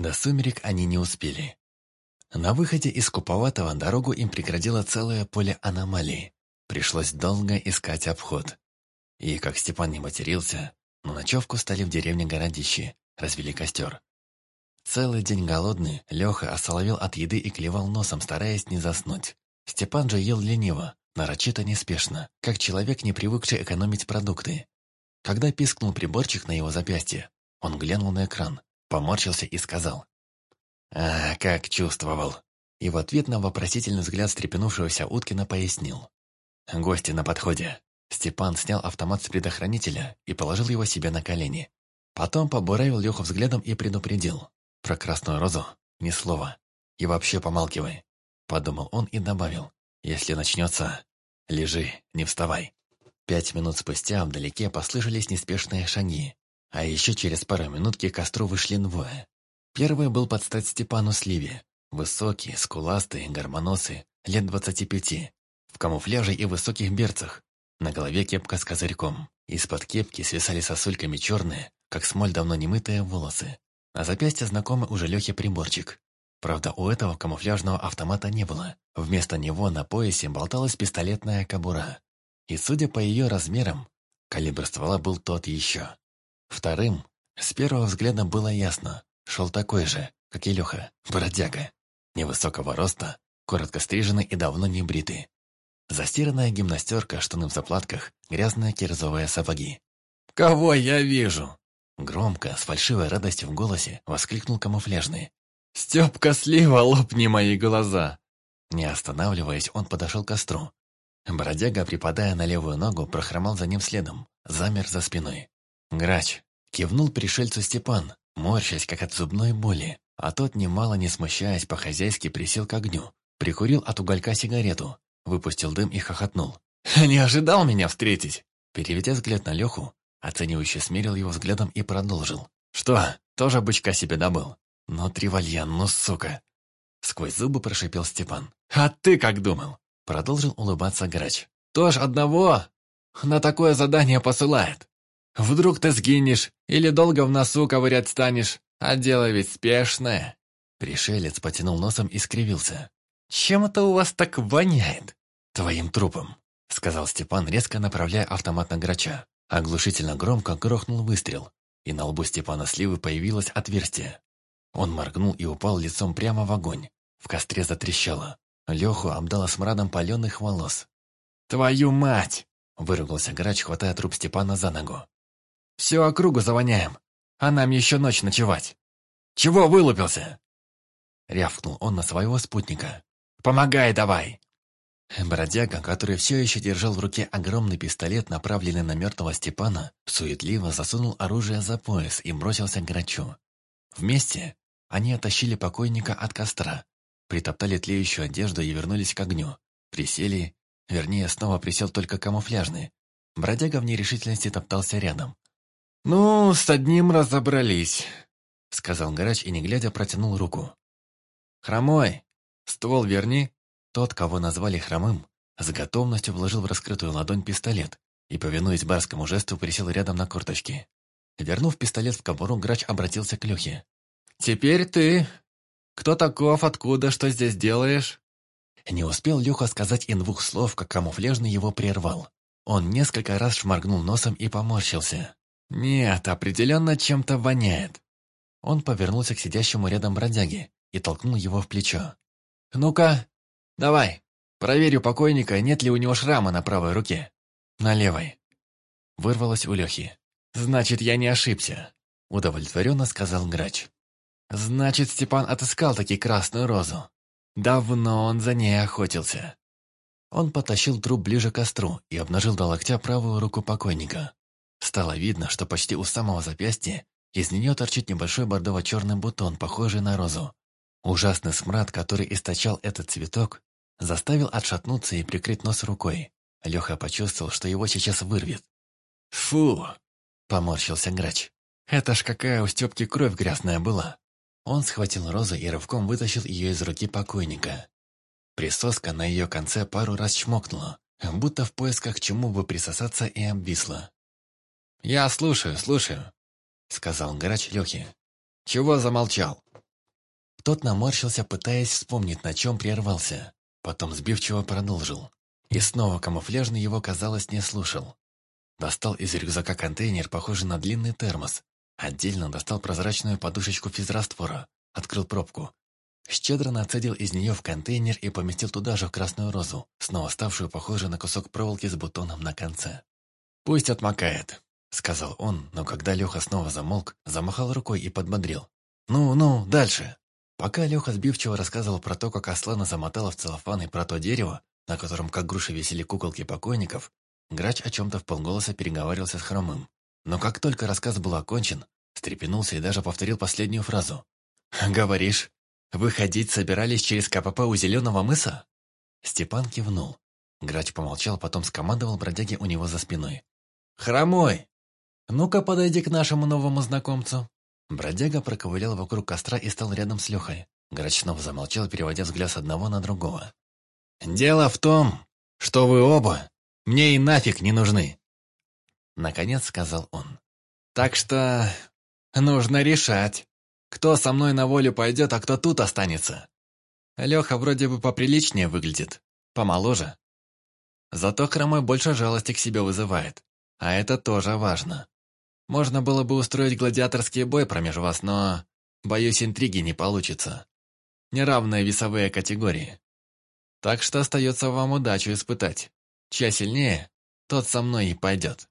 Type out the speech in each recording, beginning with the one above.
До сумерек они не успели. На выходе из Куповатого дорогу им преградило целое поле аномалий. Пришлось долго искать обход. И, как Степан не матерился, на ночевку стали в деревне Городище, развели костер. Целый день голодный, Леха осоловил от еды и клевал носом, стараясь не заснуть. Степан же ел лениво, нарочито неспешно, как человек, не привыкший экономить продукты. Когда пискнул приборчик на его запястье, он глянул на экран, поморщился и сказал. «А, как чувствовал!» И в ответ на вопросительный взгляд встрепенувшегося Уткина пояснил. «Гости на подходе». Степан снял автомат с предохранителя и положил его себе на колени. Потом побуравил Леху взглядом и предупредил. «Про красную розу ни слова. И вообще помалкивай», — подумал он и добавил. «Если начнется, лежи, не вставай». Пять минут спустя вдалеке послышались неспешные шаги, а еще через пару минут к костру вышли двое. Первый был под стать Степану Сливе. Высокий, скуластый, гармоносый, лет двадцати пяти, в камуфляже и высоких берцах. На голове кепка с козырьком. Из-под кепки свисали сосульками черные, как смоль давно немытые волосы. На запястье знакомый уже Лехе приборчик. Правда, у этого камуфляжного автомата не было. Вместо него на поясе болталась пистолетная кобура. И, судя по ее размерам, калибр ствола был тот еще. Вторым, с первого взгляда было ясно, шел такой же, как и Леха, бродяга. Невысокого роста, коротко стриженный и давно не бритый. Застиранная гимнастерка, штаны в заплатках, грязные кирзовые сапоги. «Кого я вижу?» Громко, с фальшивой радостью в голосе, воскликнул камуфляжный. «Степка слива, лопни мои глаза!» Не останавливаясь, он подошел к костру. Бродяга, припадая на левую ногу, прохромал за ним следом, замер за спиной. Грач кивнул пришельцу Степан, морщась, как от зубной боли, а тот, немало не смущаясь, по-хозяйски присел к огню, прикурил от уголька сигарету, выпустил дым и хохотнул. «Не ожидал меня встретить!» Переведя взгляд на Леху, оценивающе смерил его взглядом и продолжил. «Что, тоже бычка себе добыл? Ну, Тривальян, ну, сука!» Сквозь зубы прошипел Степан. «А ты как думал?» Продолжил улыбаться грач. «Тоже одного на такое задание посылает. Вдруг ты сгинешь или долго в носу ковырять станешь, а дело ведь спешное». Пришелец потянул носом и скривился. «Чем это у вас так воняет?» «Твоим трупом», — сказал Степан, резко направляя автомат на грача. Оглушительно громко грохнул выстрел, и на лбу Степана Сливы появилось отверстие. Он моргнул и упал лицом прямо в огонь. В костре затрещало. Леху обдало смрадом паленых волос. «Твою мать!» — выругался грач, хватая труп Степана за ногу. Всю округу завоняем, а нам еще ночь ночевать. Чего вылупился?» Рявкнул он на своего спутника. «Помогай давай!» Бродяга, который все еще держал в руке огромный пистолет, направленный на мертвого Степана, суетливо засунул оружие за пояс и бросился к грачу. Вместе они оттащили покойника от костра, притоптали тлеющую одежду и вернулись к огню. Присели, вернее, снова присел только камуфляжный. Бродяга в нерешительности топтался рядом. «Ну, с одним разобрались», — сказал Грач и, не глядя, протянул руку. «Хромой, ствол верни». Тот, кого назвали хромым, с готовностью вложил в раскрытую ладонь пистолет и, повинуясь барскому жесту, присел рядом на корточки. Вернув пистолет в кобуру, Грач обратился к Лехе. «Теперь ты. Кто таков, откуда, что здесь делаешь?» Не успел Леха сказать и двух слов, как камуфляжный его прервал. Он несколько раз шморгнул носом и поморщился. «Нет, определенно чем-то воняет». Он повернулся к сидящему рядом бродяге и толкнул его в плечо. «Ну-ка, давай, проверь у покойника, нет ли у него шрама на правой руке. На левой». Вырвалось у Лехи. «Значит, я не ошибся», — удовлетворенно сказал грач. «Значит, Степан отыскал таки красную розу. Давно он за ней охотился». Он потащил труп ближе к костру и обнажил до локтя правую руку покойника. Стало видно, что почти у самого запястья из нее торчит небольшой бордово-черный бутон, похожий на розу. Ужасный смрад, который источал этот цветок, заставил отшатнуться и прикрыть нос рукой. Леха почувствовал, что его сейчас вырвет. «Фу!» — поморщился грач. «Это ж какая у Степки кровь грязная была!» Он схватил розу и рывком вытащил ее из руки покойника. Присоска на ее конце пару раз чмокнула, будто в поисках чему бы присосаться и обвисла. «Я слушаю, слушаю», — сказал грач Лехе. «Чего замолчал?» Тот наморщился, пытаясь вспомнить, на чем прервался. Потом сбивчиво продолжил. И снова камуфляжный его, казалось, не слушал. Достал из рюкзака контейнер, похожий на длинный термос. Отдельно достал прозрачную подушечку физраствора. Открыл пробку. Щедро нацедил из нее в контейнер и поместил туда же в красную розу, снова ставшую похожей на кусок проволоки с бутоном на конце. «Пусть отмокает», — сказал он, но когда Леха снова замолк, замахал рукой и подбодрил. «Ну, ну, дальше!» Пока Леха сбивчиво рассказывал про то, как Аслана замотала в целлофан и про то дерево, на котором как груши висели куколки покойников, Грач о чем-то в полголоса переговаривался с Хромым. Но как только рассказ был окончен, встрепенулся и даже повторил последнюю фразу. «Говоришь, выходить собирались через КПП у Зеленого мыса?» Степан кивнул. Грач помолчал, потом скомандовал бродяге у него за спиной. «Хромой! Ну-ка подойди к нашему новому знакомцу!» Бродяга проковылял вокруг костра и стал рядом с Лехой. Грачнов замолчал, переводя взгляд с одного на другого. «Дело в том, что вы оба мне и нафиг не нужны!» Наконец сказал он. «Так что нужно решать, кто со мной на волю пойдет, а кто тут останется. Леха вроде бы поприличнее выглядит, помоложе. Зато хромой больше жалости к себе вызывает, а это тоже важно. Можно было бы устроить гладиаторский бой промеж вас, но, боюсь, интриги не получится. Неравные весовые категории. Так что остается вам удачу испытать. Чья сильнее, тот со мной и пойдет».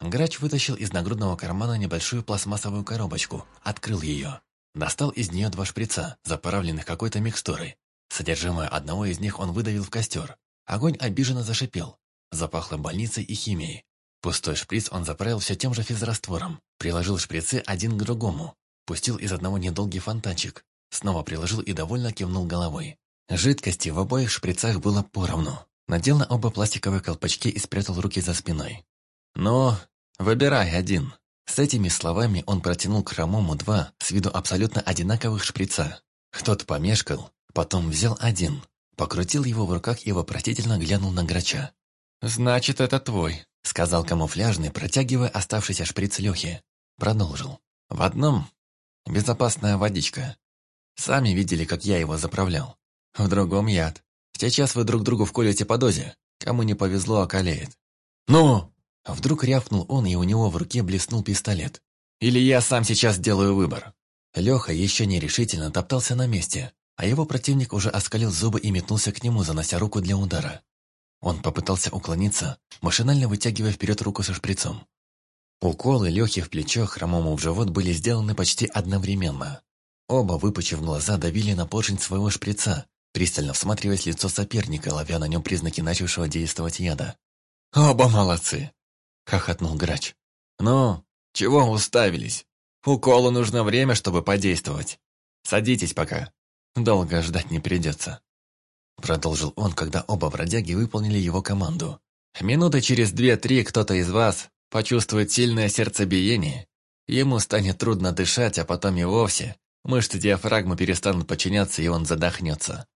Грач вытащил из нагрудного кармана небольшую пластмассовую коробочку, открыл ее. Достал из нее два шприца, заправленных какой-то микстурой. Содержимое одного из них он выдавил в костер. Огонь обиженно зашипел. Запахло больницей и химией. Пустой шприц он заправил все тем же физраствором, приложил шприцы один к другому, пустил из одного недолгий фонтанчик, снова приложил и довольно кивнул головой. Жидкости в обоих шприцах было поровну. Надел на оба пластиковые колпачки и спрятал руки за спиной. «Ну, выбирай один». С этими словами он протянул к хромому два с виду абсолютно одинаковых шприца. Кто-то помешкал, потом взял один, покрутил его в руках и вопросительно глянул на грача. «Значит, это твой», — сказал камуфляжный, протягивая оставшийся шприц Лехе. Продолжил. «В одном безопасная водичка. Сами видели, как я его заправлял. В другом яд. Сейчас вы друг другу вколете по дозе. Кому не повезло, околеет». «Ну!» Вдруг рявкнул он, и у него в руке блеснул пистолет. «Или я сам сейчас делаю выбор». Леха еще нерешительно топтался на месте, а его противник уже оскалил зубы и метнулся к нему, занося руку для удара. Он попытался уклониться, машинально вытягивая вперед руку со шприцом. Уколы Лехи в плечо, хромому в живот были сделаны почти одновременно. Оба, выпучив глаза, давили на поршень своего шприца, пристально всматриваясь в лицо соперника, ловя на нем признаки начавшего действовать яда. «Оба молодцы!» — хохотнул грач. «Ну, чего уставились? Уколу нужно время, чтобы подействовать. Садитесь пока. Долго ждать не придется». Продолжил он, когда оба бродяги выполнили его команду. «Минуты через две-три кто-то из вас почувствует сильное сердцебиение. Ему станет трудно дышать, а потом и вовсе мышцы диафрагмы перестанут подчиняться, и он задохнется.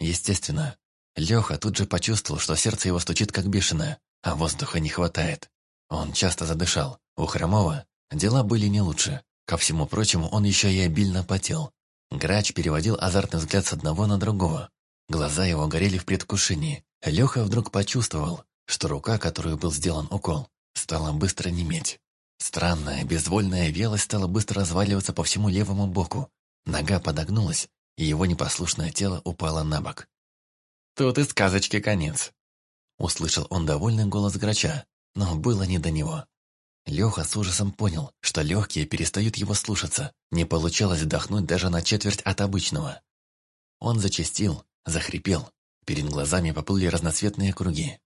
Естественно, Леха тут же почувствовал, что сердце его стучит как бешеное, а воздуха не хватает. Он часто задышал. У Хромова дела были не лучше. Ко всему прочему, он еще и обильно потел. Грач переводил азартный взгляд с одного на другого, Глаза его горели в предвкушении. Леха вдруг почувствовал, что рука, которую был сделан укол, стала быстро неметь. Странная, безвольная велость стала быстро разваливаться по всему левому боку. Нога подогнулась, и его непослушное тело упало на бок. «Тут и сказочки конец», — услышал он довольный голос грача, но было не до него. Леха с ужасом понял, что легкие перестают его слушаться, не получалось вдохнуть даже на четверть от обычного. Он зачастил, захрипел. Перед глазами поплыли разноцветные круги.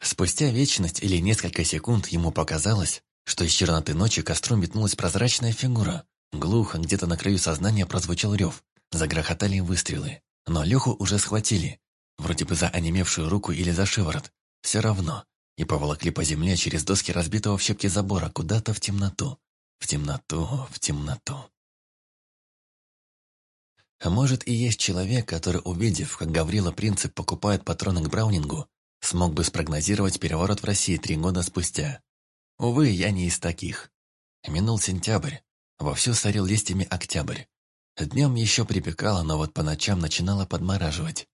Спустя вечность или несколько секунд ему показалось, что из черноты ночи костру метнулась прозрачная фигура. Глухо, где-то на краю сознания прозвучал рев. Загрохотали выстрелы. Но Леху уже схватили. Вроде бы за онемевшую руку или за шиворот. Все равно. И поволокли по земле через доски разбитого в щепки забора куда-то в темноту. В темноту, в темноту. А может и есть человек, который, увидев, как Гаврила Принцип покупает патроны к Браунингу, смог бы спрогнозировать переворот в России три года спустя. Увы, я не из таких. Минул сентябрь. Вовсю старил листьями октябрь. Днем еще припекало, но вот по ночам начинало подмораживать.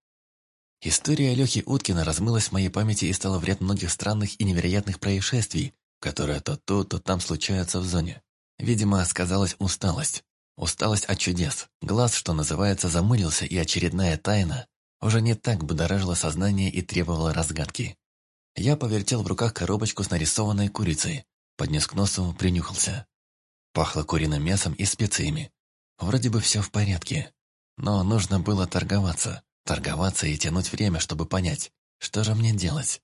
История Лехи Уткина размылась в моей памяти и стала в многих странных и невероятных происшествий, которые то тут, то там случаются в зоне. Видимо, сказалась усталость. Усталость от чудес. Глаз, что называется, замылился, и очередная тайна уже не так будоражила сознание и требовала разгадки. Я повертел в руках коробочку с нарисованной курицей, поднес к носу, принюхался. Пахло куриным мясом и специями. Вроде бы все в порядке. Но нужно было торговаться. Торговаться и тянуть время, чтобы понять, что же мне делать.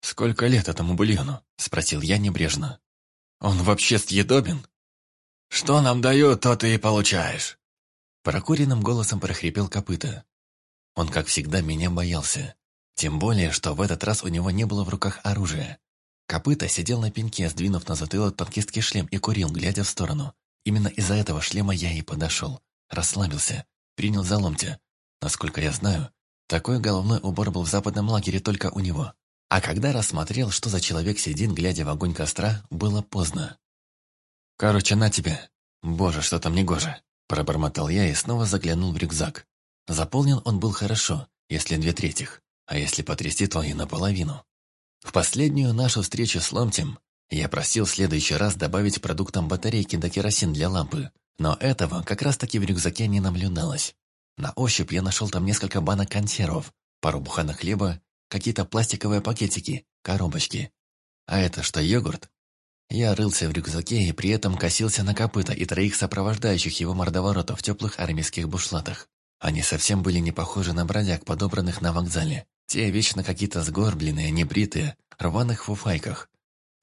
«Сколько лет этому бульону?» – спросил я небрежно. «Он вообще съедобен?» «Что нам дают, то ты и получаешь!» Прокуренным голосом прохрипел копыта. Он, как всегда, меня боялся. Тем более, что в этот раз у него не было в руках оружия. Копыта сидел на пеньке, сдвинув на затылок танкистский шлем и курил, глядя в сторону. Именно из-за этого шлема я и подошел. Расслабился, принял за ломтя, Насколько я знаю, такой головной убор был в западном лагере только у него. А когда рассмотрел, что за человек сидит, глядя в огонь костра, было поздно. «Короче, на тебе. Боже, что там негоже!» Пробормотал я и снова заглянул в рюкзак. Заполнен он был хорошо, если две третьих, а если потрясти, то и наполовину. В последнюю нашу встречу с Ломтем я просил в следующий раз добавить продуктам батарейки до керосин для лампы, но этого как раз-таки в рюкзаке не наблюдалось. На ощупь я нашел там несколько банок консервов, пару буханок хлеба, какие-то пластиковые пакетики, коробочки. А это что, йогурт? Я рылся в рюкзаке и при этом косился на копыта и троих сопровождающих его мордоворотов в теплых армейских бушлатах. Они совсем были не похожи на бродяг, подобранных на вокзале. Те вечно какие-то сгорбленные, небритые, рваных фуфайках.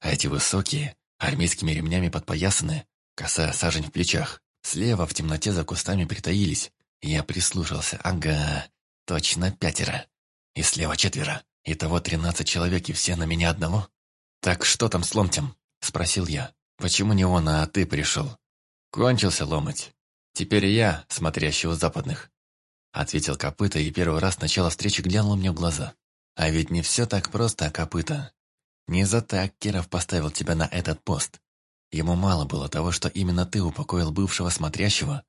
А эти высокие, армейскими ремнями подпоясанные, косая сажень в плечах. Слева в темноте за кустами притаились, я прислушался. Ага, точно пятеро. И слева четверо. Итого тринадцать человек, и все на меня одного. «Так что там с ломтем?» – спросил я. «Почему не он, а ты пришел?» «Кончился ломать. Теперь я, смотрящий у западных». Ответил копыта и первый раз начала встречи глянул мне в глаза. «А ведь не все так просто, копыта. Не за так Киров поставил тебя на этот пост. Ему мало было того, что именно ты упокоил бывшего смотрящего,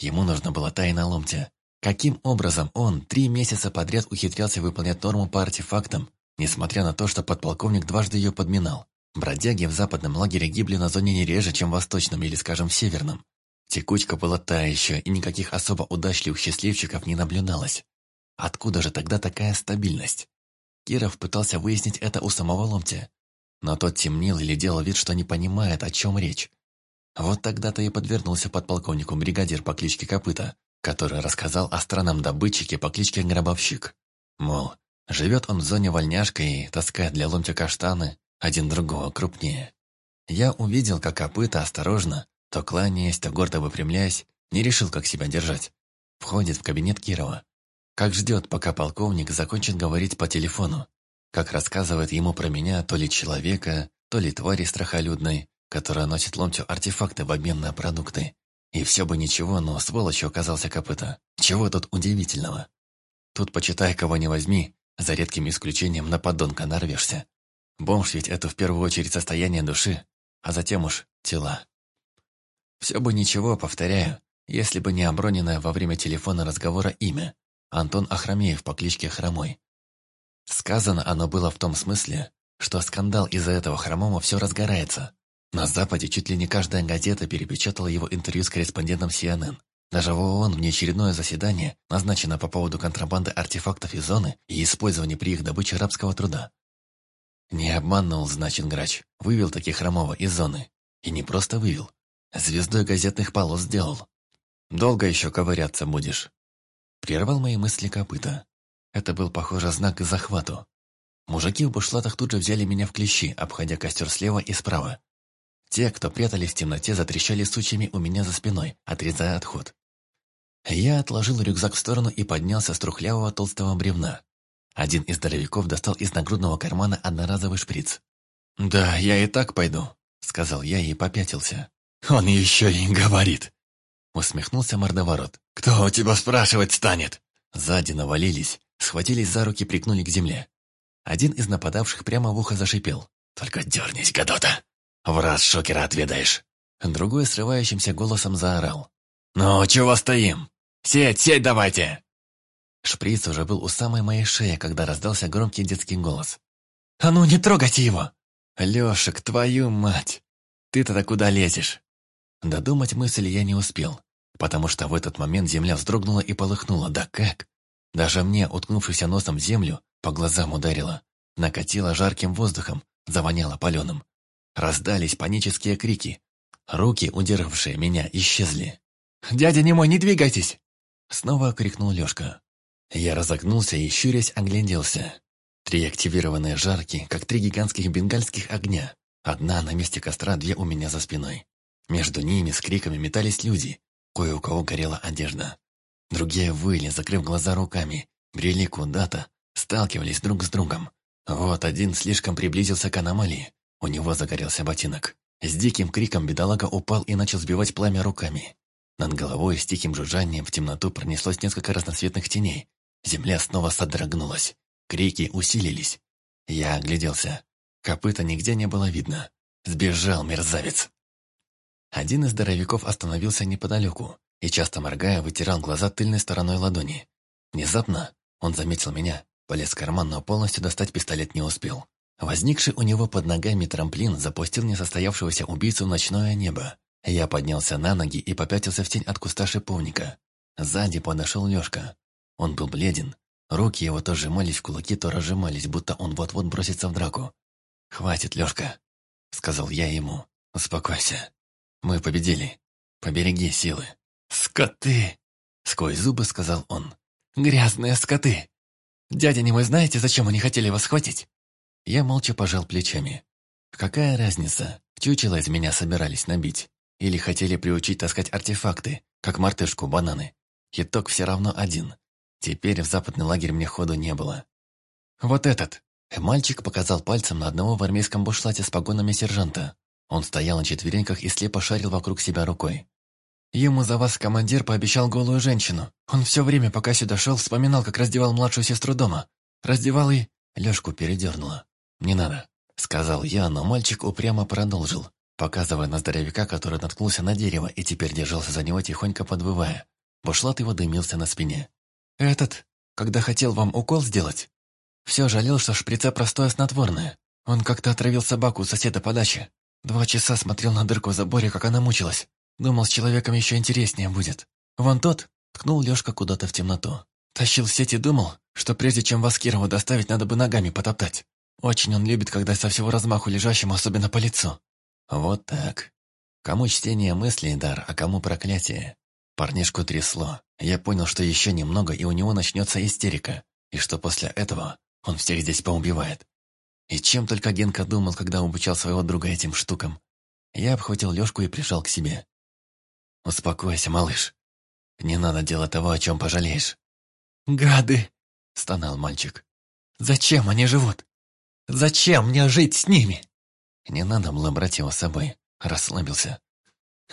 Ему нужна была тайна ломтя. Каким образом он три месяца подряд ухитрялся выполнять норму по артефактам, несмотря на то, что подполковник дважды ее подминал? Бродяги в западном лагере гибли на зоне не реже, чем в восточном или, скажем, в северном. Текучка была та еще, и никаких особо удачливых счастливчиков не наблюдалось. Откуда же тогда такая стабильность? Киров пытался выяснить это у самого Ломтя. Но тот темнел или делал вид, что не понимает, о чем речь. Вот тогда-то и подвернулся подполковнику бригадир по кличке Копыта, который рассказал о странном добытчике по кличке Гробовщик. Мол, живет он в зоне вольняшка и таскает для ломтя каштаны, один другого крупнее. Я увидел, как Копыта осторожно, то кланяясь, то гордо выпрямляясь, не решил, как себя держать. Входит в кабинет Кирова. Как ждет, пока полковник закончит говорить по телефону. Как рассказывает ему про меня то ли человека, то ли твари страхолюдной, которая носит ломтю артефакты в обмен на продукты. И все бы ничего, но сволочью оказался копыта. Чего тут удивительного? Тут, почитай, кого не возьми, за редким исключением на подонка нарвешься. Бомж ведь это в первую очередь состояние души, а затем уж тела. Все бы ничего, повторяю, если бы не оброненное во время телефона разговора имя Антон Ахрамеев по кличке Хромой. Сказано оно было в том смысле, что скандал из-за этого хромого все разгорается, на Западе чуть ли не каждая газета перепечатала его интервью с корреспондентом CNN. Даже в ООН внеочередное заседание назначено по поводу контрабанды артефактов из зоны и использования при их добыче рабского труда. Не обманул, значит, грач. Вывел таких хромого из зоны. И не просто вывел. Звездой газетных полос сделал. Долго еще ковыряться будешь. Прервал мои мысли копыта. Это был, похоже, знак к захвату. Мужики в бушлатах тут же взяли меня в клещи, обходя костер слева и справа. Те, кто прятались в темноте, затрещали сучьями у меня за спиной, отрезая отход. Я отложил рюкзак в сторону и поднялся с трухлявого толстого бревна. Один из здоровяков достал из нагрудного кармана одноразовый шприц. «Да, я и так пойду», — сказал я и попятился. «Он еще и говорит», — усмехнулся мордоворот. «Кто у тебя спрашивать станет?» Сзади навалились, схватились за руки, прикнули к земле. Один из нападавших прямо в ухо зашипел. «Только дернись, гадота!» В раз шокера отведаешь!» Другой срывающимся голосом заорал. «Ну, чего стоим? Сеть, сеть давайте!» Шприц уже был у самой моей шеи, когда раздался громкий детский голос. «А ну, не трогайте его!» «Лешек, твою мать! Ты-то куда лезешь?» Додумать мысль я не успел, потому что в этот момент земля вздрогнула и полыхнула. Да как? Даже мне, уткнувшись носом в землю, по глазам ударило. Накатило жарким воздухом, завоняло паленым. Раздались панические крики. Руки, удержавшие меня, исчезли. «Дядя не мой, не двигайтесь!» Снова крикнул Лёшка. Я разогнулся и, щурясь, огляделся. Три активированные жарки, как три гигантских бенгальских огня. Одна на месте костра, две у меня за спиной. Между ними с криками метались люди, кое у кого горела одежда. Другие выли, закрыв глаза руками, брели куда-то, сталкивались друг с другом. Вот один слишком приблизился к аномалии. У него загорелся ботинок. С диким криком бедолага упал и начал сбивать пламя руками. Над головой с тихим жужжанием в темноту пронеслось несколько разноцветных теней. Земля снова содрогнулась. Крики усилились. Я огляделся. Копыта нигде не было видно. Сбежал мерзавец. Один из здоровяков остановился неподалеку и, часто моргая, вытирал глаза тыльной стороной ладони. Внезапно он заметил меня, полез в карман, но полностью достать пистолет не успел. Возникший у него под ногами трамплин запустил несостоявшегося убийцу в ночное небо. Я поднялся на ноги и попятился в тень от куста шиповника. Сзади подошел Лёшка. Он был бледен. Руки его то сжимались в кулаки, то разжимались, будто он вот-вот бросится в драку. «Хватит, Лёшка», — сказал я ему. «Успокойся. Мы победили. Побереги силы». «Скоты!» — сквозь зубы сказал он. «Грязные скоты! Дядя не вы знаете, зачем они хотели вас схватить?» Я молча пожал плечами. «Какая разница, чучело из меня собирались набить? Или хотели приучить таскать артефакты, как мартышку бананы? Итог все равно один. Теперь в западный лагерь мне ходу не было. «Вот этот!» Мальчик показал пальцем на одного в армейском бушлате с погонами сержанта. Он стоял на четвереньках и слепо шарил вокруг себя рукой. Ему за вас командир пообещал голую женщину. Он все время, пока сюда шел, вспоминал, как раздевал младшую сестру дома. Раздевал и... Лешку передернула. «Не надо», — сказал я, но мальчик упрямо продолжил, показывая на здоровяка, который наткнулся на дерево и теперь держался за него, тихонько подвывая. Бушлат его дымился на спине. «Этот, когда хотел вам укол сделать, все жалел, что шприца простое снотворное. Он как-то отравил собаку у соседа по даче. Два часа смотрел на дырку в заборе, как она мучилась. Думал, с человеком еще интереснее будет. Вон тот, ткнул Лешка куда-то в темноту. Тащил сеть и думал, что прежде чем вас Кирову доставить, надо бы ногами потоптать. Очень он любит, когда со всего размаху лежащему, особенно по лицу. Вот так. Кому чтение мыслей дар, а кому проклятие. Парнишку трясло. Я понял, что еще немного, и у него начнется истерика, и что после этого он всех здесь поубивает. И чем только Генка думал, когда обучал своего друга этим штукам. Я обхватил Лешку и прижал к себе. «Успокойся, малыш. Не надо делать того, о чем пожалеешь». «Гады!» — стонал мальчик. «Зачем они живут? Зачем мне жить с ними?» Не надо было брать его с собой. Расслабился.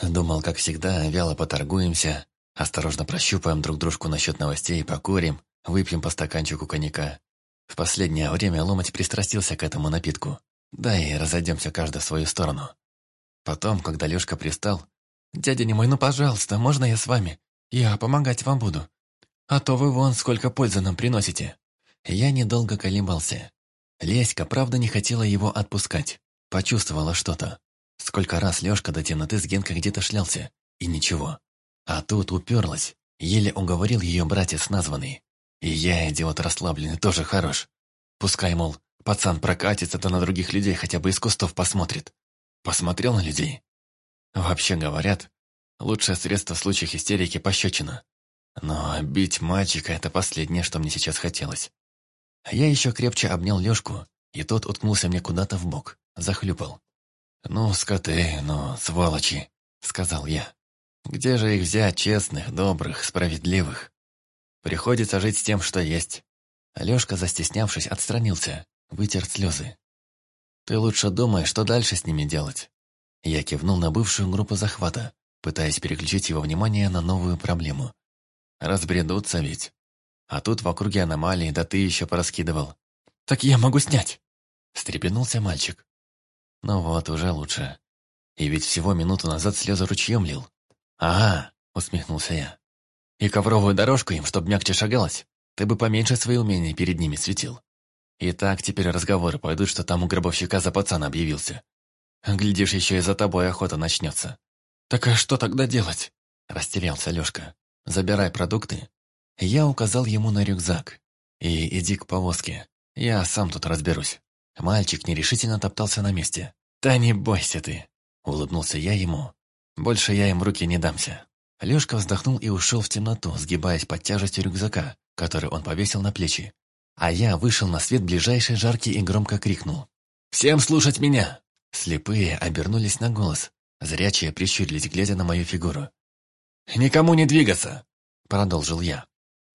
Думал, как всегда, вяло поторгуемся, осторожно прощупаем друг дружку насчет новостей, покурим, выпьем по стаканчику коньяка. В последнее время Ломать пристрастился к этому напитку. Да и разойдемся каждый в свою сторону. Потом, когда Лешка пристал, «Дядя не мой, ну пожалуйста, можно я с вами? Я помогать вам буду. А то вы вон сколько пользы нам приносите». Я недолго колебался. Леська, правда, не хотела его отпускать. Почувствовала что-то. Сколько раз Лёшка до темноты с Генкой где-то шлялся, и ничего. А тут уперлась, еле уговорил её братец названный. И я, идиот расслабленный, тоже хорош. Пускай, мол, пацан прокатится-то на других людей хотя бы из кустов посмотрит. Посмотрел на людей. Вообще говорят, лучшее средство в случаях истерики – пощечина. Но бить мальчика – это последнее, что мне сейчас хотелось. Я еще крепче обнял Лёшку, и тот уткнулся мне куда-то в бок, захлюпал. «Ну, скоты, ну, сволочи», — сказал я. «Где же их взять, честных, добрых, справедливых? Приходится жить с тем, что есть». Алешка, застеснявшись, отстранился, вытер слезы. «Ты лучше думай, что дальше с ними делать». Я кивнул на бывшую группу захвата, пытаясь переключить его внимание на новую проблему. «Разбредутся ведь. А тут в округе аномалии, да ты еще пораскидывал». «Так я могу снять!» — встрепенулся мальчик. Ну вот, уже лучше. И ведь всего минуту назад слезы ручьем лил. Ага, усмехнулся я. «И ковровую дорожку им, чтоб мягче шагалось, ты бы поменьше свои умения перед ними светил. И так теперь разговоры пойдут, что там у гробовщика за пацан объявился. Глядишь, еще и за тобой охота начнется». «Так а что тогда делать?» – растерялся Лешка. «Забирай продукты». Я указал ему на рюкзак. «И иди к повозке. Я сам тут разберусь». Мальчик нерешительно топтался на месте. «Да не бойся ты!» – улыбнулся я ему. «Больше я им руки не дамся». Лёшка вздохнул и ушел в темноту, сгибаясь под тяжестью рюкзака, который он повесил на плечи. А я вышел на свет ближайший жаркий и громко крикнул. «Всем слушать меня!» Слепые обернулись на голос. Зрячие прищурились, глядя на мою фигуру. «Никому не двигаться!» – продолжил я.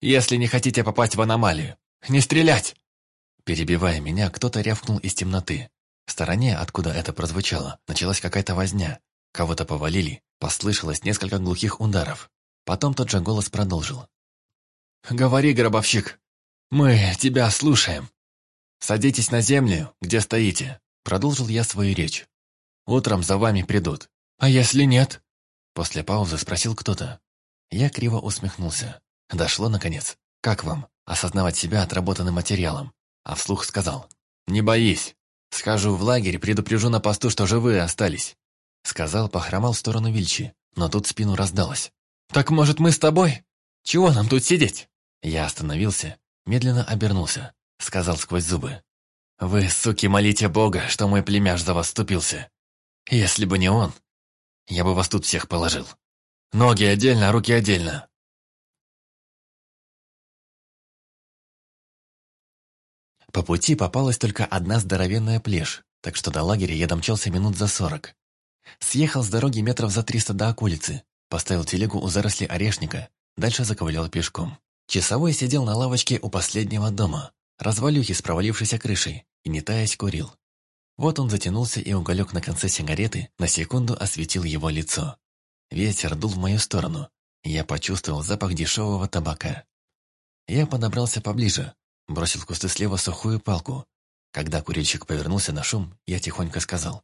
«Если не хотите попасть в аномалию, не стрелять!» Перебивая меня, кто-то рявкнул из темноты. В стороне, откуда это прозвучало, началась какая-то возня. Кого-то повалили, послышалось несколько глухих ударов. Потом тот же голос продолжил. «Говори, гробовщик, мы тебя слушаем. Садитесь на землю, где стоите», — продолжил я свою речь. «Утром за вами придут. А если нет?» После паузы спросил кто-то. Я криво усмехнулся. Дошло, наконец. «Как вам? Осознавать себя отработанным материалом?» А вслух сказал. «Не боись. Скажу в лагерь, предупрежу на посту, что живые остались». Сказал, похромал в сторону Вильчи, но тут спину раздалось. «Так, может, мы с тобой? Чего нам тут сидеть?» Я остановился, медленно обернулся, сказал сквозь зубы. «Вы, суки, молите Бога, что мой племяш за вас вступился. Если бы не он, я бы вас тут всех положил. Ноги отдельно, руки отдельно. По пути попалась только одна здоровенная плешь, так что до лагеря я домчался минут за сорок. Съехал с дороги метров за триста до околицы, поставил телегу у заросли орешника, дальше заковылял пешком. Часовой сидел на лавочке у последнего дома, развалюхи с провалившейся крышей, и не таясь курил. Вот он затянулся, и уголек на конце сигареты на секунду осветил его лицо. Ветер дул в мою сторону, и я почувствовал запах дешевого табака. Я подобрался поближе, Бросил в кусты слева сухую палку. Когда курильщик повернулся на шум, я тихонько сказал.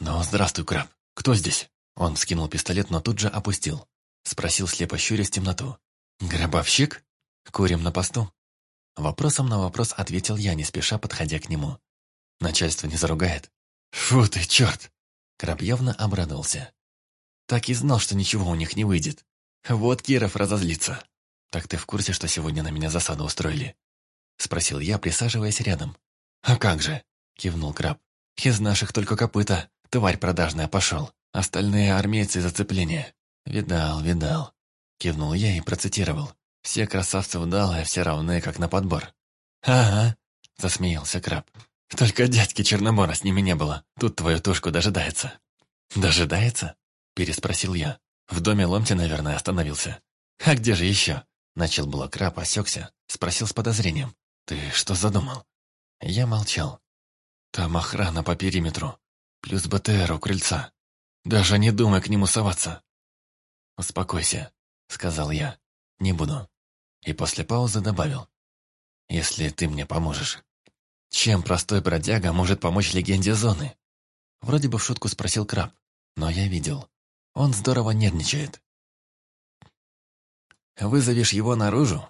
«Ну, здравствуй, краб. Кто здесь?» Он скинул пистолет, но тут же опустил. Спросил слепо щурясь темноту. «Гробовщик? Курим на посту?» Вопросом на вопрос ответил я, не спеша подходя к нему. «Начальство не заругает?» «Фу ты, черт!» Краб явно обрадовался. «Так и знал, что ничего у них не выйдет. Вот Киров разозлится. Так ты в курсе, что сегодня на меня засаду устроили?» — спросил я, присаживаясь рядом. «А как же?» — кивнул краб. «Из наших только копыта. Тварь продажная пошел. Остальные армейцы зацепления. Видал, видал». Кивнул я и процитировал. «Все красавцы удалые, все равны, как на подбор». «Ага», — засмеялся краб. «Только дядьки Черномора с ними не было. Тут твою тушку дожидается». «Дожидается?» — переспросил я. «В доме Ломти, наверное, остановился». «А где же еще?» Начал было краб, осекся, спросил с подозрением. «Ты что задумал?» Я молчал. «Там охрана по периметру, плюс БТР у крыльца. Даже не думай к нему соваться». «Успокойся», — сказал я. «Не буду». И после паузы добавил. «Если ты мне поможешь». «Чем простой бродяга может помочь легенде зоны?» Вроде бы в шутку спросил краб, но я видел. Он здорово нервничает. «Вызовешь его наружу?»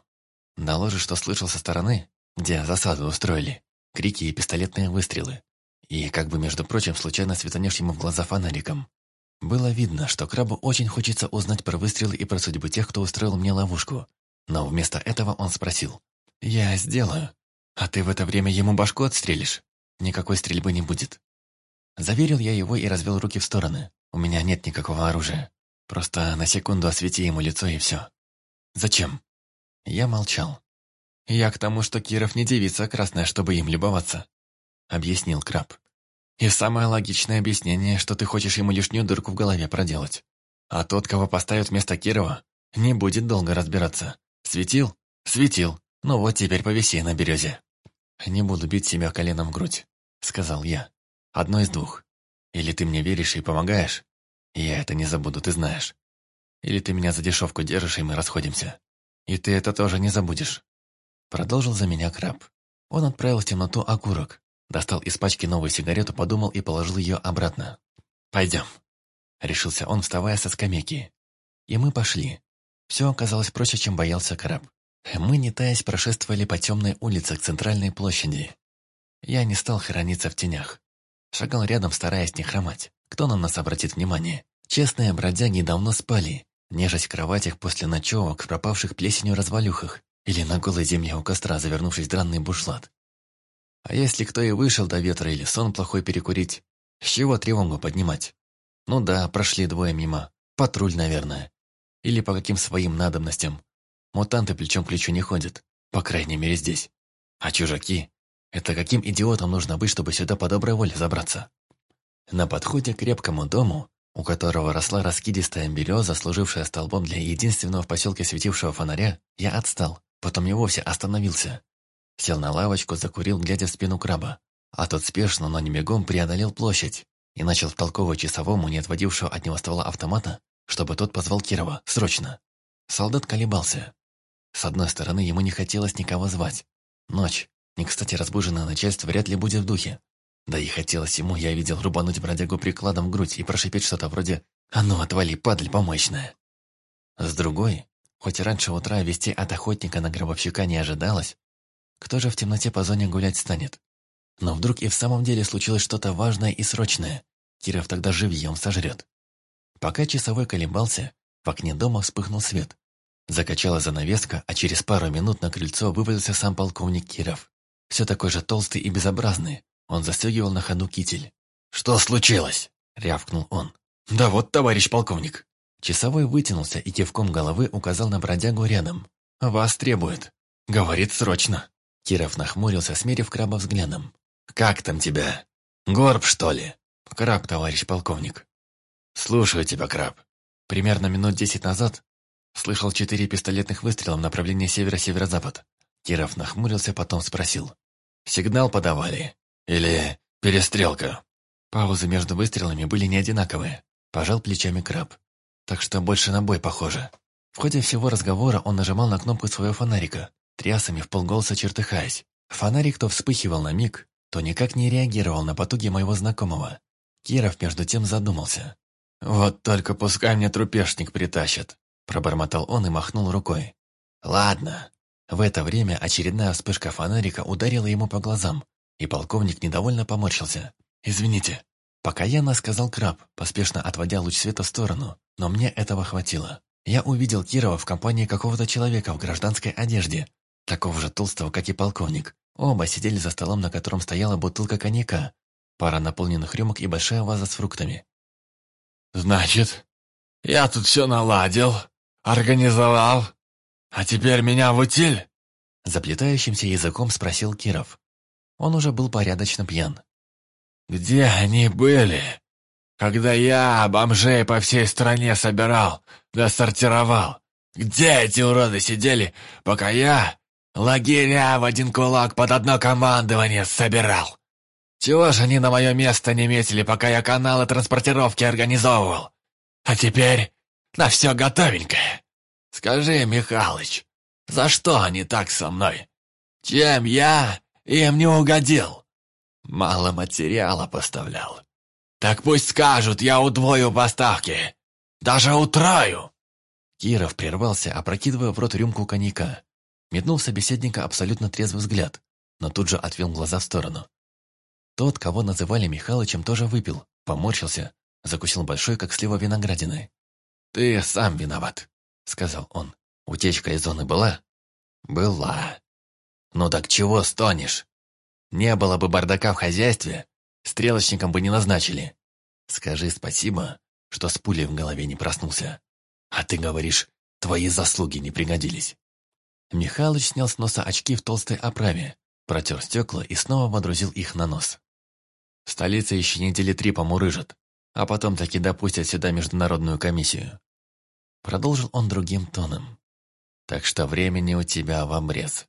Доложишь, что слышал со стороны, где засаду устроили, крики и пистолетные выстрелы. И, как бы, между прочим, случайно светанешь ему в глаза фонариком. Было видно, что крабу очень хочется узнать про выстрелы и про судьбу тех, кто устроил мне ловушку. Но вместо этого он спросил. «Я сделаю. А ты в это время ему башку отстрелишь? Никакой стрельбы не будет». Заверил я его и развел руки в стороны. У меня нет никакого оружия. Просто на секунду освети ему лицо и все. «Зачем?» Я молчал. «Я к тому, что Киров не девица красная, чтобы им любоваться», — объяснил Краб. «И самое логичное объяснение, что ты хочешь ему лишнюю дырку в голове проделать. А тот, кого поставят вместо Кирова, не будет долго разбираться. Светил? Светил. Ну вот теперь повиси на березе». «Не буду бить себя коленом в грудь», — сказал я. «Одно из двух. Или ты мне веришь и помогаешь, я это не забуду, ты знаешь. Или ты меня за дешевку держишь, и мы расходимся. И ты это тоже не забудешь. Продолжил за меня краб. Он отправил в темноту окурок, достал из пачки новую сигарету, подумал и положил ее обратно. «Пойдем», — решился он, вставая со скамейки. И мы пошли. Все оказалось проще, чем боялся краб. Мы, не таясь, прошествовали по темной улице к центральной площади. Я не стал храниться в тенях. Шагал рядом, стараясь не хромать. Кто на нас обратит внимание? Честные бродяги давно спали, нежась в кроватях после ночевок пропавших плесенью развалюхах или на голой земле у костра, завернувшись в дранный бушлат. А если кто и вышел до ветра или сон плохой перекурить, с чего тревогу поднимать? Ну да, прошли двое мимо. Патруль, наверное. Или по каким своим надобностям. Мутанты плечом к плечу не ходят. По крайней мере здесь. А чужаки? Это каким идиотом нужно быть, чтобы сюда по доброй воле забраться? На подходе к крепкому дому, у которого росла раскидистая береза, служившая столбом для единственного в поселке светившего фонаря, я отстал, потом и вовсе остановился. Сел на лавочку, закурил, глядя в спину краба. А тот спешно, но не бегом преодолел площадь и начал втолковывать часовому, не отводившего от него ствола автомата, чтобы тот позвал Кирова, срочно. Солдат колебался. С одной стороны, ему не хотелось никого звать. Ночь, не кстати разбуженное начальство, вряд ли будет в духе. Да и хотелось ему, я видел, рубануть бродягу прикладом в грудь и прошипеть что-то вроде «А ну, отвали, падаль помощная!». С другой, хоть раньше утра вести от охотника на гробовщика не ожидалось, кто же в темноте по зоне гулять станет? Но вдруг и в самом деле случилось что-то важное и срочное. Киров тогда живьем сожрет. Пока часовой колебался, в окне дома вспыхнул свет. Закачала занавеска, а через пару минут на крыльцо вывалился сам полковник Киров. Все такой же толстый и безобразный. Он застегивал на ходу китель. «Что случилось?» — рявкнул он. «Да вот, товарищ полковник». Часовой вытянулся и кивком головы указал на бродягу рядом. «Вас требует». «Говорит срочно». Киров нахмурился, смерив краба взглядом. «Как там тебя? Горб, что ли?» «Краб, товарищ полковник». «Слушаю тебя, краб». Примерно минут десять назад слышал четыре пистолетных выстрела в направлении северо-северо-запад. Киров нахмурился, потом спросил. «Сигнал подавали? Или перестрелка?» Паузы между выстрелами были не одинаковые. Пожал плечами краб. Так что больше на бой похоже. В ходе всего разговора он нажимал на кнопку своего фонарика, трясами в полголоса чертыхаясь. Фонарик то вспыхивал на миг, то никак не реагировал на потуги моего знакомого. Киров между тем задумался. «Вот только пускай мне трупешник притащат», пробормотал он и махнул рукой. «Ладно». В это время очередная вспышка фонарика ударила ему по глазам, и полковник недовольно поморщился. «Извините». Покаянно сказал краб, поспешно отводя луч света в сторону, но мне этого хватило. Я увидел Кирова в компании какого-то человека в гражданской одежде, такого же толстого, как и полковник. Оба сидели за столом, на котором стояла бутылка коньяка, пара наполненных рюмок и большая ваза с фруктами. «Значит, я тут все наладил, организовал, а теперь меня в утиль?» Заплетающимся языком спросил Киров. Он уже был порядочно пьян. «Где они были, когда я бомжей по всей стране собирал, да? Где эти уроды сидели, пока я лагеря в один кулак под одно командование собирал? Чего же они на мое место не метили, пока я каналы транспортировки организовывал? А теперь на все готовенькое. Скажи, Михалыч, за что они так со мной? Чем я им не угодил? Мало материала поставлял. Так пусть скажут, я удвою поставки. Даже утрою. Киров прервался, опрокидывая в рот рюмку коньяка. Метнул собеседника абсолютно трезвый взгляд, но тут же отвел глаза в сторону. Тот, кого называли Михалычем, тоже выпил, поморщился, закусил большой, как слива виноградины. «Ты сам виноват», — сказал он. «Утечка из зоны была?» «Была». «Ну так чего стонешь? Не было бы бардака в хозяйстве, стрелочником бы не назначили. Скажи спасибо, что с пулей в голове не проснулся. А ты говоришь, твои заслуги не пригодились». Михалыч снял с носа очки в толстой оправе, протер стекла и снова водрузил их на нос. В столице еще недели три помурыжат, а потом таки допустят сюда международную комиссию. Продолжил он другим тоном. Так что времени у тебя в обрез.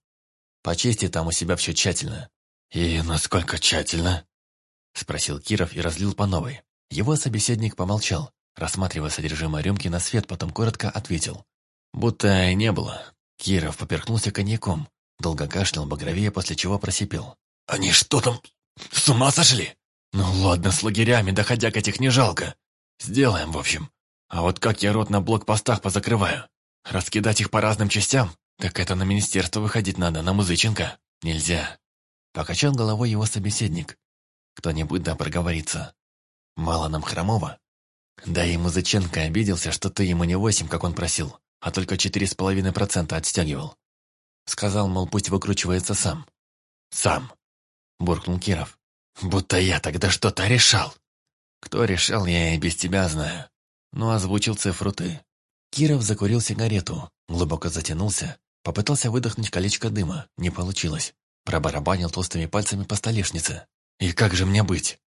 Почисти там у себя все тщательно. И насколько тщательно? Спросил Киров и разлил по новой. Его собеседник помолчал, рассматривая содержимое рюмки на свет, потом коротко ответил. Будто и не было. Киров поперхнулся коньяком, долго кашлял багровее, после чего просипел. «Они что там, с ума сошли?» «Ну ладно, с лагерями доходяг этих не жалко. Сделаем, в общем. А вот как я рот на блокпостах позакрываю? Раскидать их по разным частям? Так это на министерство выходить надо, на Музыченко. Нельзя. Покачал головой его собеседник. Кто-нибудь да проговорится. Мало нам хромого. Да и Музыченко обиделся, что ты ему не восемь, как он просил, а только четыре с половиной процента отстегивал. Сказал, мол, пусть выкручивается сам. Сам. Буркнул Киров. Будто я тогда что-то решал. Кто решал, я и без тебя знаю. Ну, озвучил цифру ты. Киров закурил сигарету, глубоко затянулся, попытался выдохнуть колечко дыма, не получилось. Пробарабанил толстыми пальцами по столешнице. «И как же мне быть?»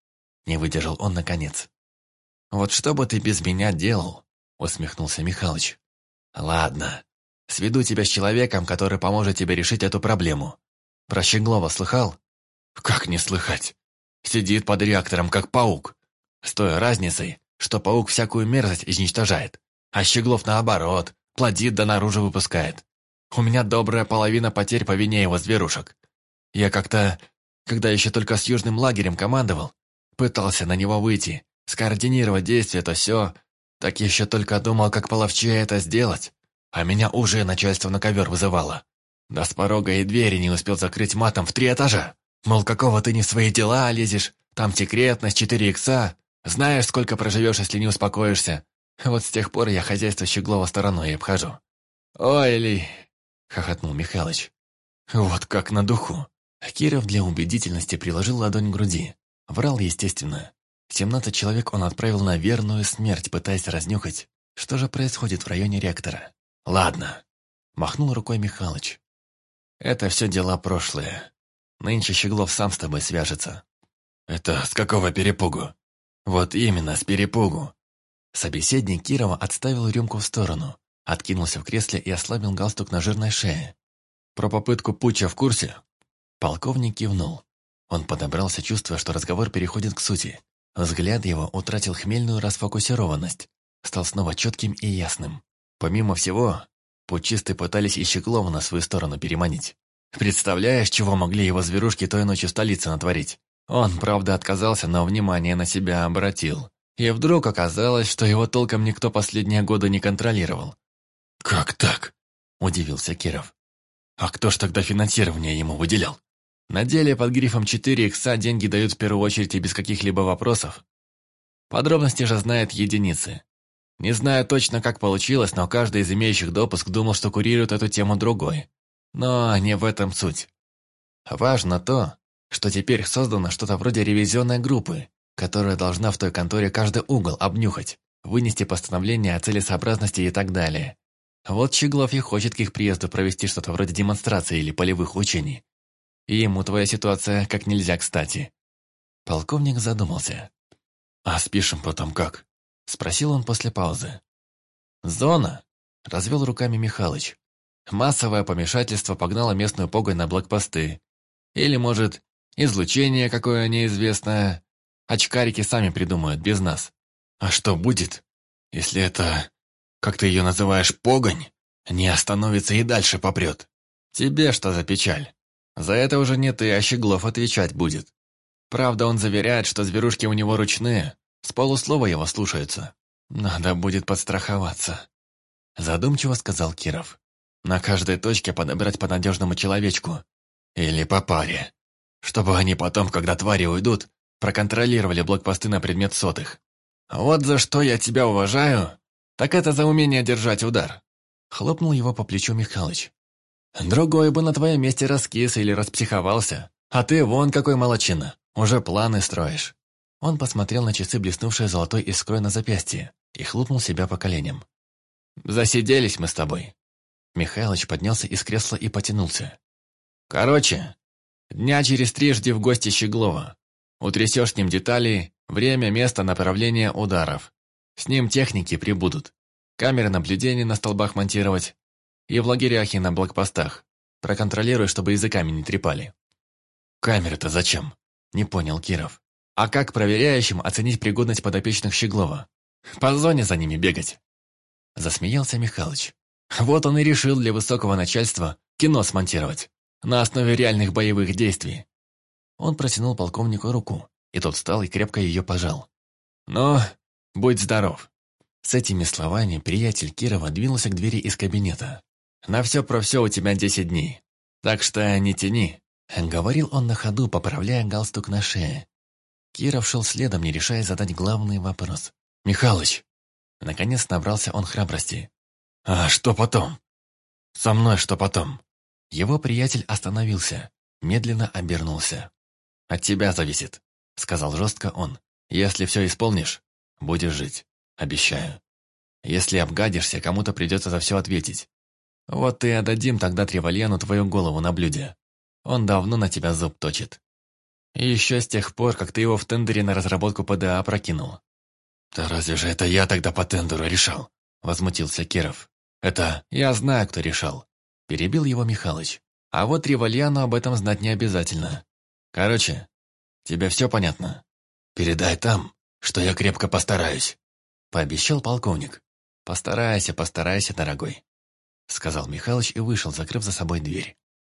Не выдержал он наконец. «Вот что бы ты без меня делал?» Усмехнулся Михалыч. «Ладно, сведу тебя с человеком, который поможет тебе решить эту проблему. Про Щеглова слыхал?» «Как не слыхать? Сидит под реактором, как паук. С той разницей, что паук всякую мерзость изничтожает, а Щеглов наоборот, плодит да наружу выпускает. У меня добрая половина потерь по вине его зверушек. Я как-то, когда еще только с южным лагерем командовал, пытался на него выйти, скоординировать действия, то все, так еще только думал, как половчее это сделать, а меня уже начальство на ковер вызывало. Да с порога и двери не успел закрыть матом в три этажа. Мол, какого ты не в свои дела лезешь, там секретность, 4 икса, знаешь, сколько проживешь, если не успокоишься. Вот с тех пор я хозяйство Щеглова стороной обхожу. «Ой, Ли!» — хохотнул Михалыч. «Вот как на духу!» Киров для убедительности приложил ладонь к груди. Врал, естественно. Семнадцать человек он отправил на верную смерть, пытаясь разнюхать, что же происходит в районе реактора. «Ладно», — махнул рукой Михалыч. «Это все дела прошлые. Нынче Щеглов сам с тобой свяжется». «Это с какого перепугу?» «Вот именно, с перепугу». Собеседник Кирова отставил рюмку в сторону, откинулся в кресле и ослабил галстук на жирной шее. «Про попытку путча в курсе?» Полковник кивнул. Он подобрался, чувствуя, что разговор переходит к сути. Взгляд его утратил хмельную расфокусированность, стал снова четким и ясным. Помимо всего, путчисты пытались и Щеглова на свою сторону переманить. Представляешь, чего могли его зверушки той ночью в столице натворить? Он, правда, отказался, но внимание на себя обратил. И вдруг оказалось, что его толком никто последние годы не контролировал. «Как так?» – удивился Киров. «А кто ж тогда финансирование ему выделял?» На деле под грифом 4 икса деньги дают в первую очередь и без каких-либо вопросов. Подробности же знают единицы. Не знаю точно, как получилось, но каждый из имеющих допуск думал, что курирует эту тему другой. Но не в этом суть. Важно то, что теперь создано что-то вроде ревизионной группы, которая должна в той конторе каждый угол обнюхать, вынести постановление о целесообразности и так далее. Вот Щеглов и хочет к их приезду провести что-то вроде демонстрации или полевых учений. И ему твоя ситуация как нельзя кстати. Полковник задумался. «А спишем потом как?» Спросил он после паузы. «Зона!» – развел руками Михалыч. «Массовое помешательство погнало местную погонь на блокпосты. Или, может, излучение какое неизвестное. Очкарики сами придумают, без нас. А что будет, если это, как ты ее называешь, погонь, не остановится и дальше попрет? Тебе что за печаль?» За это уже не ты, а Щеглов отвечать будет. Правда, он заверяет, что зверушки у него ручные, с полуслова его слушаются. Надо будет подстраховаться. Задумчиво сказал Киров. На каждой точке подобрать по надежному человечку. Или по паре. Чтобы они потом, когда твари уйдут, проконтролировали блокпосты на предмет сотых. Вот за что я тебя уважаю, так это за умение держать удар. Хлопнул его по плечу Михалыч. Другой бы на твоем месте раскис или распсиховался. А ты вон какой молочина. Уже планы строишь. Он посмотрел на часы, блеснувшие золотой искрой на запястье, и хлопнул себя по коленям. «Засиделись мы с тобой». Михайлович поднялся из кресла и потянулся. «Короче, дня через три жди в гости Щеглова. Утрясешь с ним детали, время, место, направление ударов. С ним техники прибудут. Камеры наблюдения на столбах монтировать, и в лагерях, и на блокпостах. Проконтролируй, чтобы языками не трепали. Камеры-то зачем? Не понял Киров. А как проверяющим оценить пригодность подопечных Щеглова? По зоне за ними бегать. Засмеялся Михалыч. Вот он и решил для высокого начальства кино смонтировать. На основе реальных боевых действий. Он протянул полковнику руку, и тот встал и крепко ее пожал. «Ну, будь здоров. С этими словами приятель Кирова двинулся к двери из кабинета. «На все про все у тебя десять дней, так что не тяни», — говорил он на ходу, поправляя галстук на шее. Киров шел следом, не решая задать главный вопрос. «Михалыч!» Наконец набрался он храбрости. «А что потом?» «Со мной что потом?» Его приятель остановился, медленно обернулся. «От тебя зависит», — сказал жестко он. «Если все исполнишь, будешь жить, обещаю. Если обгадишься, кому-то придется за все ответить. Вот и отдадим тогда Тревальяну твою голову на блюде. Он давно на тебя зуб точит. И еще с тех пор, как ты его в тендере на разработку ПДА прокинул. «Да разве же это я тогда по тендеру решал?» — возмутился Киров. «Это я знаю, кто решал», — перебил его Михалыч. «А вот Револьяну об этом знать не обязательно. Короче, тебе все понятно? Передай там, что я крепко постараюсь», — пообещал полковник. «Постарайся, постарайся, дорогой», — сказал Михалыч и вышел, закрыв за собой дверь.